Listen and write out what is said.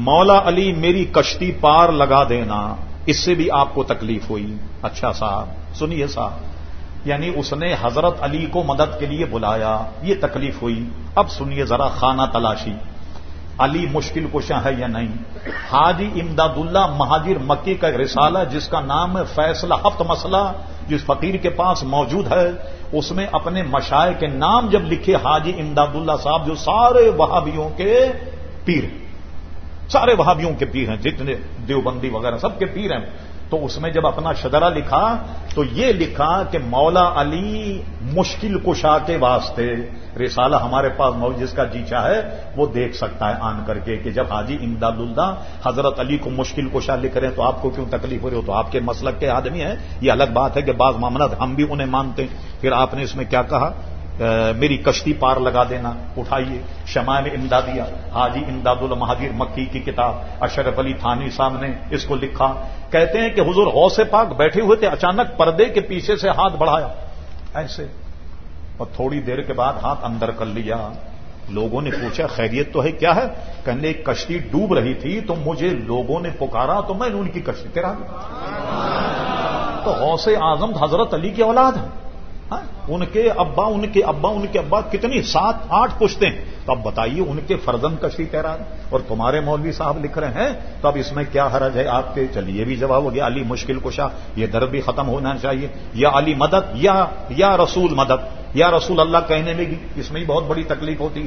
مولا علی میری کشتی پار لگا دینا، اس سے بھی آپ کو تکلیف ہوئی۔ اچھا صاحب، سنیے صاحب یعنی اس نے حضرت علی کو مدد کے لیے بلایا، یہ تکلیف ہوئی۔ اب سنیے ذرا خانہ تلاشی۔ علی مشکل کشاں ہے یا نہیں؟ حاجی امداد اللہ مہاجر مکی کا ایک رسالہ جس کا نام ہے فیصلہ ہفت مسئلہ، جس فقیر کے پاس موجود ہے، اس میں اپنے مشائے کے نام جب لکھے، حاجی امداد اللہ صاحب جو سارے وہابیوں کے پیر ہیں۔ سارے وہابیوں کے پیر ہیں، جتنے دیوبندی وغیرہ سب کے پیر ہیں۔ تو اس میں جب اپنا شدرا لکھا، تو یہ لکھا کہ مولا علی مشکل کشا کے واسطے رسالہ ہمارے پاس موجود، جس کا جی چاہے وہ دیکھ سکتا ہے آن کر کے کہ جب حاجی امداد اللہ حضرت علی کو مشکل کشا لکھ رہے ہیں، تو آپ کو کیوں تکلیف ہو رہی ہو؟ تو آپ کے مسلک کے آدمی ہیں۔ یہ الگ بات ہے کہ بعض معاملات ہم بھی انہیں مانتے ہیں۔ پھر آپ نے اس میں کیا کہا؟ میری کشتی پار لگا دینا، اٹھائیے، شمائل امدادیہ، حاجی امداد المہادیر مکی کی کتاب، اشرف علی تھانی صاحب نے اس کو لکھا۔ کہتے ہیں کہ حضور غوث پاک بیٹھے ہوئے تھے، اچانک پردے کے پیچھے سے ہاتھ بڑھایا۔ ایسے۔ اور تھوڑی دیر کے بعد ہاتھ اندر کر لیا۔ لوگوں نے پوچھا، خیریت تو ہے، کیا ہے؟ کہنے، ایک کشتی ڈوب رہی تھی، تو مجھے لوگوں نے پکارا، تو میں نے ان کی کشتی، تیرا۔ تو غوث اعظم حضرت علی کی اولاد ہے ہاں، ان کے ابا، ان کے ابا، ان کے ابا کتنی؟ سات، آٹھ پوچھتے ہیں۔ تو اب بتائیے، ان کے فرزن کشی تیران اور تمہارے مولوی صاحب لکھ رہے ہیں؟ تو اب اس میں کیا حرج ہے؟ آپ کے، چلیے بھی جواب ہو گیا۔ علی مشکل کشا، یہ درد بھی ختم ہونا چاہیے۔ یا علی مدد، یا یا رسول مدد۔ یا رسول اللہ کہنے لگی۔ اس میں ہی بہت بڑی تکلیف ہوتی ہے۔